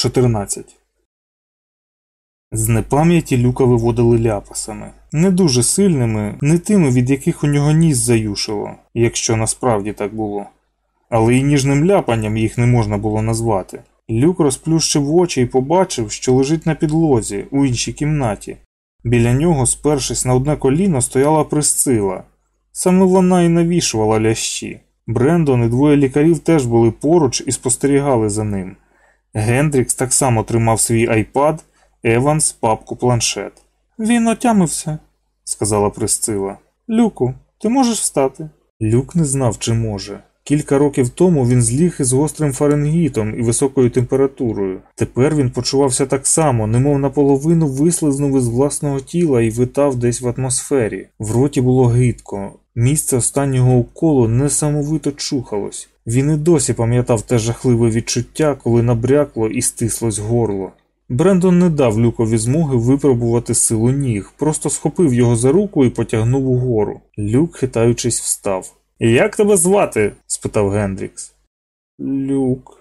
14. З непам'яті люка виводили ляпасами. Не дуже сильними, не тими, від яких у нього ніс заюшило, якщо насправді так було. Але й ніжним ляпанням їх не можна було назвати. Люк розплющив очі і побачив, що лежить на підлозі у іншій кімнаті. Біля нього, спершись на одне коліно, стояла присцила. Саме вона і навішувала лящі. Брендон і двоє лікарів теж були поруч і спостерігали за ним. Гендрікс так само тримав свій айпад, Еванс папку планшет. Він отямився, сказала Присцила. Люку, ти можеш встати? Люк не знав, чи може. Кілька років тому він зліг із гострим фаренгітом і високою температурою. Тепер він почувався так само, немов наполовину вислизнув із власного тіла і витав десь в атмосфері. В роті було гидко. Місце останнього уколу несамовито чухалось. Він і досі пам'ятав те жахливе відчуття, коли набрякло і стислось горло. Брендон не дав люкові змоги випробувати силу ніг, просто схопив його за руку і потягнув угору. Люк, хитаючись, встав. Як тебе звати? спитав Гендрікс. Люк.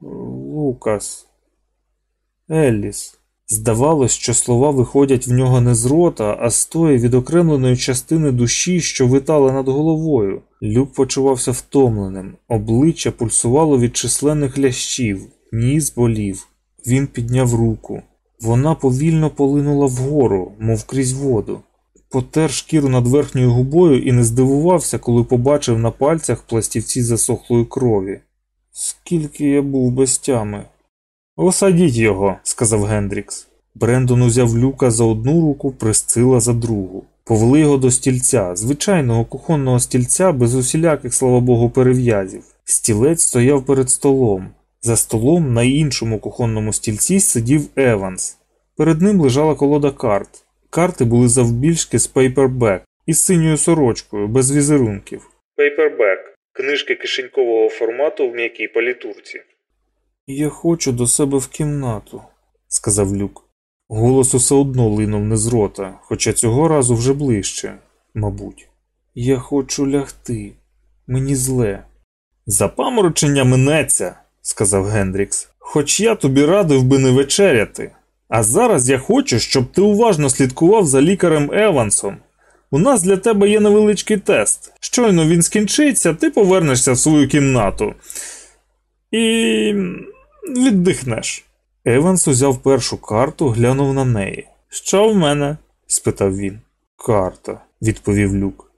Лукас. Елліс. Здавалось, що слова виходять в нього не з рота, а з тої відокремленої частини душі, що витала над головою. Люк почувався втомленим, обличчя пульсувало від численних лящів, ніс болів. Він підняв руку. Вона повільно полинула вгору, мов крізь воду. Потер шкіру над верхньою губою і не здивувався, коли побачив на пальцях пластівці засохлої крові. Скільки я був без тями. Осадіть його, сказав Гендрікс. Брендон узяв люка за одну руку, присцила за другу. Повели його до стільця, звичайного кухонного стільця без усіляких, слава Богу, перев'язів. Стілець стояв перед столом. За столом на іншому кухонному стільці сидів Еванс. Перед ним лежала колода карт. Карти були завбільшки з paperback із синьою сорочкою, без візерунків. Paperback книжки кишенькового формату в м'якій палітурці. Я хочу до себе в кімнату, сказав Люк. Голос усе одно линув не з рота, хоча цього разу вже ближче, мабуть. Я хочу лягти. Мені зле. Запаморочення минеться, сказав Гендрікс. Хоч я тобі радив би не вечеряти. А зараз я хочу, щоб ти уважно слідкував за лікарем Евансом. У нас для тебе є невеличкий тест. Щойно він скінчиться, ти повернешся в свою кімнату і віддихнеш. Еванс узяв першу карту, глянув на неї. Що в мене? спитав він. Карта, відповів Люк.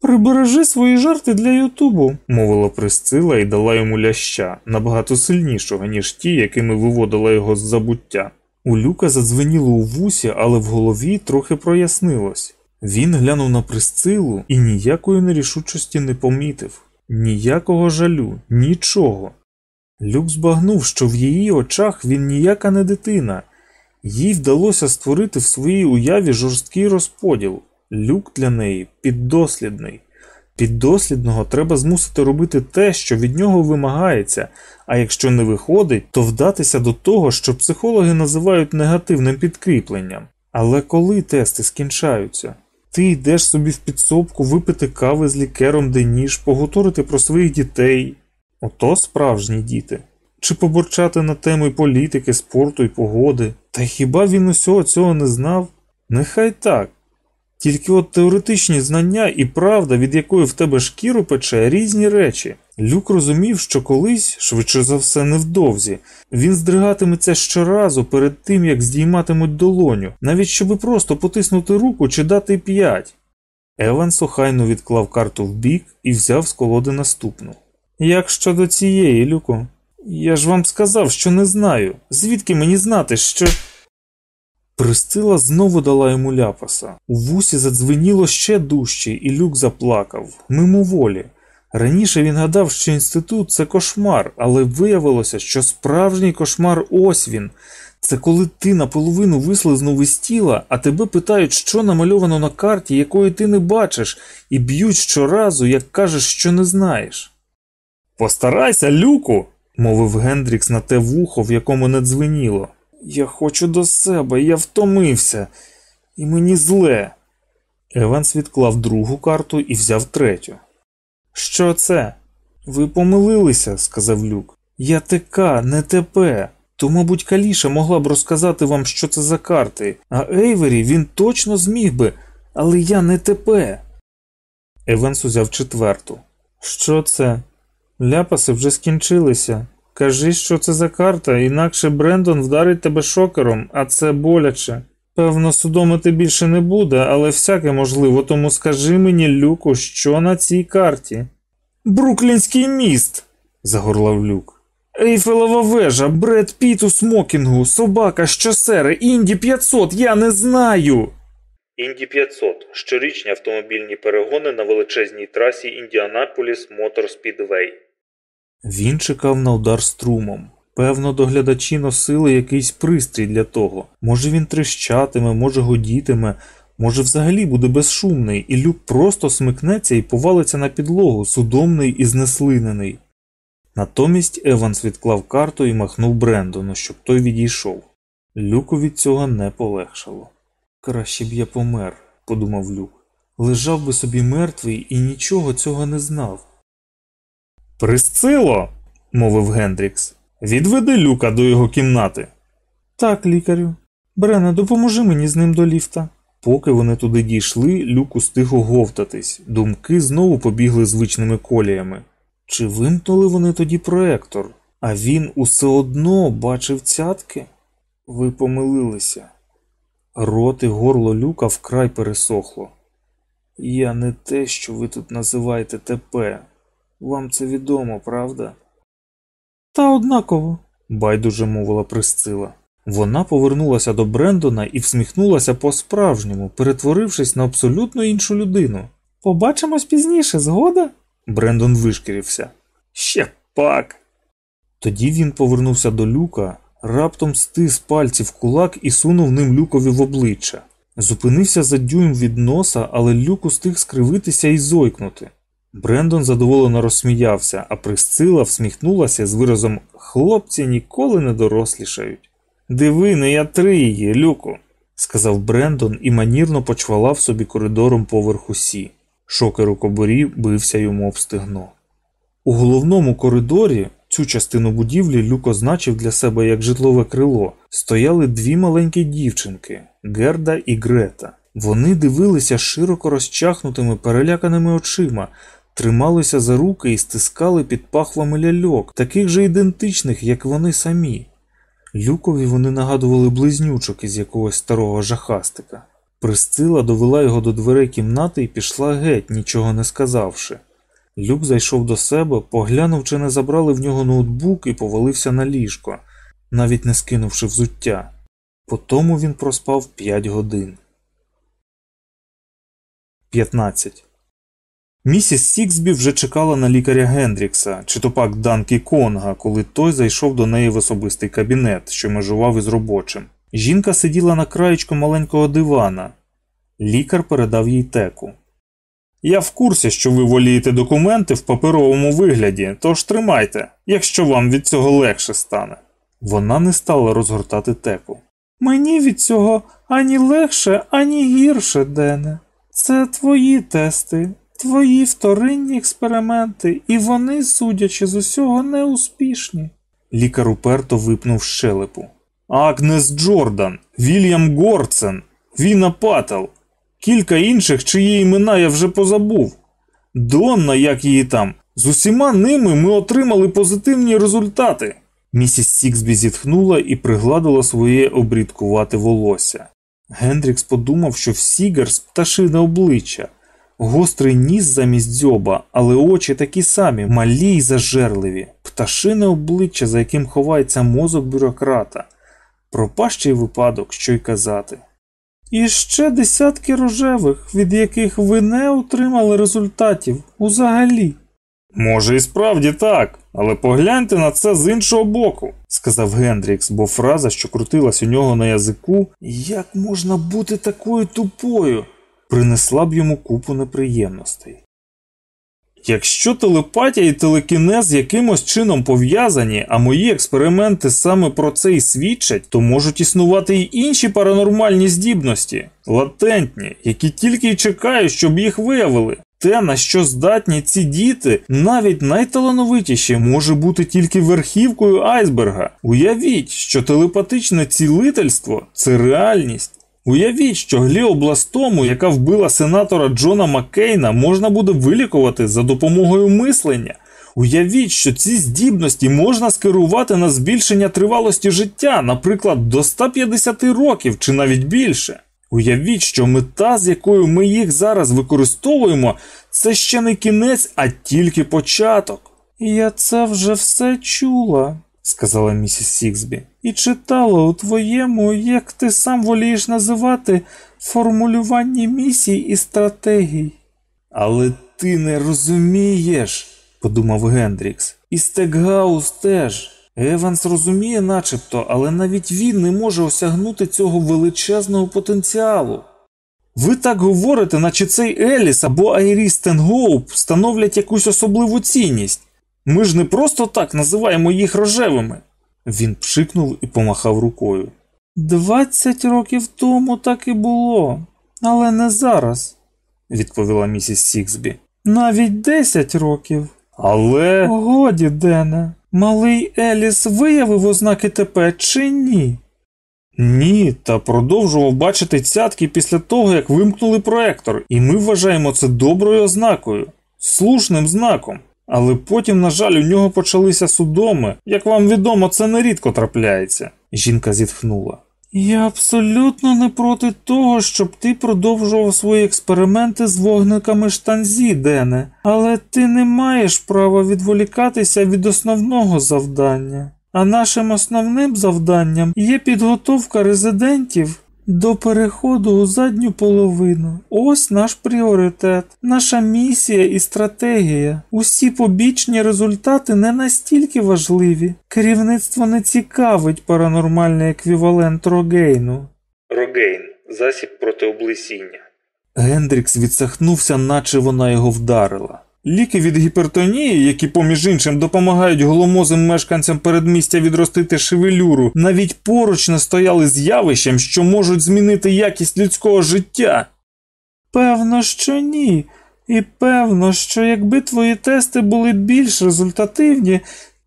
Прибережи свої жарти для Ютубу, мовила Присцила і дала йому ляща, набагато сильнішого, ніж ті, якими виводила його з забуття. У Люка задзвеніло у вусі, але в голові трохи прояснилось. Він глянув на Присцилу і ніякої нерішучості не помітив, ніякого жалю, нічого. Люк збагнув, що в її очах він ніяка не дитина, їй вдалося створити в своїй уяві жорсткий розподіл. Люк для неї піддослідний. Піддослідного треба змусити робити те, що від нього вимагається, а якщо не виходить, то вдатися до того, що психологи називають негативним підкріпленням. Але коли тести скінчаються? Ти йдеш собі в підсобку випити кави з лікером деніж, погуторити про своїх дітей. Ото справжні діти. Чи побурчати на теми політики, спорту і погоди. Та хіба він усього цього не знав? Нехай так. Тільки от теоретичні знання і правда, від якої в тебе шкіру пече, різні речі. Люк розумів, що колись, швидше за все, невдовзі, він здригатиметься щоразу перед тим, як здійматимуть долоню, навіть щоби просто потиснути руку чи дати п'ять. Еванс охайно відклав карту в бік і взяв з колоди наступну. Як щодо цієї, Люку? Я ж вам сказав, що не знаю. Звідки мені знати, що. Пристила знову дала йому ляпаса. У вусі задзвеніло ще дужче, і люк заплакав, мимоволі. Раніше він гадав, що інститут це кошмар, але виявилося, що справжній кошмар ось він. Це коли ти наполовину вислизнув із тіла, а тебе питають, що намальовано на карті, якої ти не бачиш, і б'ють щоразу, як кажеш, що не знаєш. Постарайся, люку, мовив Гендрікс на те вухо, в якому не дзвеніло. Я хочу до себе, я втомився, і мені зле. Еванс відклав другу карту і взяв третю. Що це? Ви помилилися, сказав Люк. Я ТК, не ТП. То, мабуть, Каліша могла б розказати вам, що це за карти, а Ейвері він точно зміг би, але я не ТП. Евенс узяв четверту. Що це? Ляпаси вже скінчилися. Кажи, що це за карта, інакше Брендон вдарить тебе шокером, а це боляче. Певно, судомити більше не буде, але всяке можливо, тому скажи мені, Люку, що на цій карті. Бруклінський міст. загорлав люк. Ейфелева вежа, Бред Піт у смокінгу, собака, щосери, Інді 500, я не знаю. Інді 500 щорічні автомобільні перегони на величезній трасі Індіанаполіс Мотор Спідвей. Він чекав на удар струмом. Певно, доглядачі носили якийсь пристрій для того. Може він трещатиме, може годітиме, може взагалі буде безшумний, і люк просто смикнеться і повалиться на підлогу, судомний і знеслинений. Натомість Еванс відклав карту і махнув Брендону, щоб той відійшов. Люку від цього не полегшало. Краще б я помер, подумав Люк. Лежав би собі мертвий і нічого цього не знав. Присцило, мовив Гендрікс. Відведи люка до його кімнати. Так, лікарю. Брене, допоможи мені з ним до ліфта. Поки вони туди дійшли, люк устиг оговтатись, думки знову побігли звичними коліями. Чи вимкнули вони тоді проектор, а він усе одно бачив цятки? Ви помилилися. Рот і горло люка вкрай пересохло. Я не те, що ви тут називаєте ТП. Вам це відомо, правда? Та однаково, байдуже мовила Присцила. Вона повернулася до Брендона і всміхнулася по-справжньому, перетворившись на абсолютно іншу людину. Побачимось пізніше, згода? Брендон вишкірився. Ще пак. Тоді він повернувся до люка, раптом стис пальці в кулак і сунув ним люкові в обличчя. Зупинився за дюйм від носа, але люк устиг скривитися і зойкнути. Брендон задоволено розсміявся, а Присцила всміхнулася з виразом Хлопці ніколи не дорослішають. Диви, не я три її, люку, сказав Брендон і манірно почвалав собі коридором поверху сі. Шокер у кобурі бився йому об стегно. У головному коридорі цю частину будівлі люк означив для себе як житлове крило, стояли дві маленькі дівчинки Герда і Грета. Вони дивилися широко розчахнутими переляканими очима, трималися за руки і стискали під пахвами ляльок, таких же ідентичних, як вони самі. Люкові вони нагадували близнючок із якогось старого жахастика. Присцила довела його до дверей кімнати і пішла геть, нічого не сказавши. Люк зайшов до себе, поглянув, чи не забрали в нього ноутбук і повалився на ліжко, навіть не скинувши взуття. Потому він проспав 5 годин. 15. Місіс Сіксбі вже чекала на лікаря Гендрікса, чи то пак Данкі Конга, коли той зайшов до неї в особистий кабінет, що межував із робочим. Жінка сиділа на краєчку маленького дивана. Лікар передав їй теку. Я в курсі, що ви волієте документи в паперовому вигляді, тож тримайте, якщо вам від цього легше стане. Вона не стала розгортати теку. Мені від цього ані легше, ані гірше, Дене. Це твої тести, твої вторинні експерименти, і вони, судячи з усього, неуспішні. Лікар уперто випнув щелепу. Агнес Джордан, Вільям Горцен, Віна Паттел, кілька інших, чиї імена я вже позабув. Донна, як її там, з усіма ними ми отримали позитивні результати. Місіс Сіксбі зітхнула і пригладила своє обрідкувате волосся. Гендрікс подумав, що в Сігерс пташине обличчя, гострий ніс замість дзьоба, але очі такі самі, малі й зажерливі, пташине обличчя, за яким ховається мозок бюрократа. Пропащий випадок, що й казати. І ще десятки рожевих, від яких ви не отримали результатів узагалі. Може, і справді так, але погляньте на це з іншого боку, сказав Гендрікс, бо фраза, що крутилась у нього на язику, як можна бути такою тупою, принесла б йому купу неприємностей. Якщо телепатія і телекінез якимось чином пов'язані, а мої експерименти саме про це і свідчать, то можуть існувати й інші паранормальні здібності, латентні, які тільки й чекають, щоб їх виявили. Те, на що здатні ці діти, навіть найталановитіші, може бути тільки верхівкою айсберга. Уявіть, що телепатичне цілительство це реальність. Уявіть, що гліобластому, яка вбила сенатора Джона Маккейна, можна буде вилікувати за допомогою мислення. Уявіть, що ці здібності можна скерувати на збільшення тривалості життя, наприклад, до 150 років чи навіть більше. Уявіть, що мета, з якою ми їх зараз використовуємо, це ще не кінець, а тільки початок. Я це вже все чула, сказала місіс Сіксбі, і читала у твоєму, як ти сам волієш називати, формулюванні місій і стратегій. Але ти не розумієш, подумав Гендрікс. І Стекгаус теж. Еванс розуміє, начебто, але навіть він не може осягнути цього величезного потенціалу. Ви так говорите, наче цей Еліс або Айріс Стенгоуп становлять якусь особливу цінність. Ми ж не просто так називаємо їх рожевими. Він пшикнув і помахав рукою. Двадцять років тому так і було, але не зараз, відповіла місіс Сіксбі. Навіть десять років. Але. Годі, Дене, малий Еліс виявив ознаки ТП чи ні? Ні, та продовжував бачити цятки після того, як вимкнули проектор, і ми вважаємо це доброю ознакою, слушним знаком. Але потім, на жаль, у нього почалися судоми. Як вам відомо, це нерідко трапляється. Жінка зітхнула. Я абсолютно не проти того, щоб ти продовжував свої експерименти з вогниками штанзі, Дене, але ти не маєш права відволікатися від основного завдання. А нашим основним завданням є підготовка резидентів до переходу у задню половину. Ось наш пріоритет, наша місія і стратегія. Усі побічні результати не настільки важливі. Керівництво не цікавить паранормальний еквівалент Рогейну. Рогейн засіб проти облесіння. Гендрікс відсахнувся, наче вона його вдарила. Ліки від гіпертонії, які, поміж іншим, допомагають голомозим мешканцям передмістя відростити шевелюру, навіть поруч не стояли з явищем, що можуть змінити якість людського життя. Певно, що ні. І певно, що якби твої тести були більш результативні,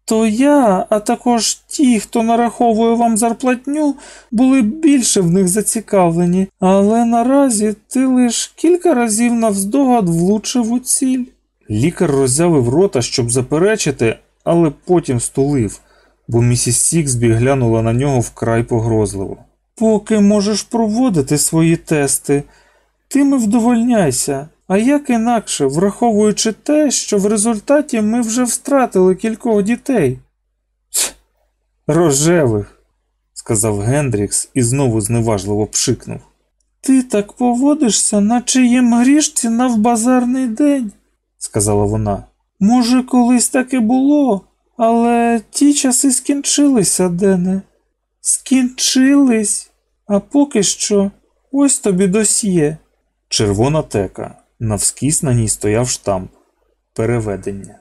то я, а також ті, хто нараховує вам зарплатню, були б більше в них зацікавлені, але наразі ти лиш кілька разів навздогад влучив у ціль. Лікар роззявив рота, щоб заперечити, але потім стулив, бо місіс Сіксбі глянула на нього вкрай погрозливо. Поки можеш проводити свої тести, тими вдовольняйся, а як інакше, враховуючи те, що в результаті ми вже втратили кількох дітей. Рожевих, сказав Гендрікс і знову зневажливо пшикнув. Ти так поводишся, наче їм гріш ціна в базарний день сказала вона. Може, колись так і було, але ті часи скінчилися, Дене. Скінчились, а поки що ось тобі досьє. Червона тека, навскіс на ній стояв штамп. Переведення.